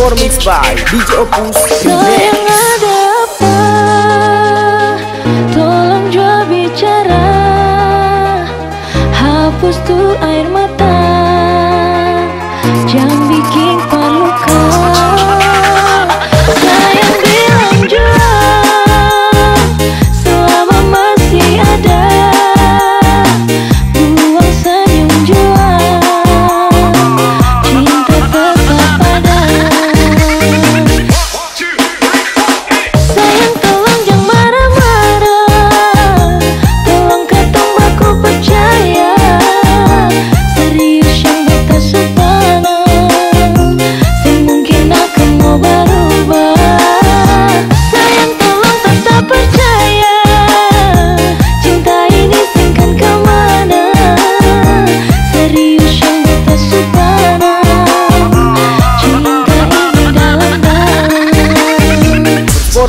Performance by DJ Opus Remix tolong jua bicara. Hapus tuh air mata.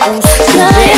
Cause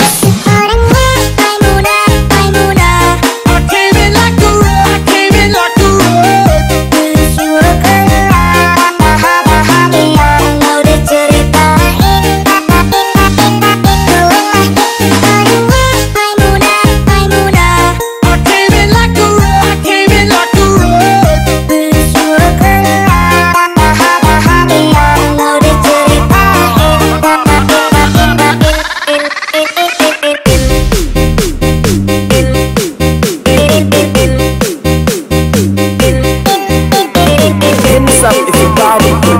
if you bother